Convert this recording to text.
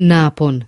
napon.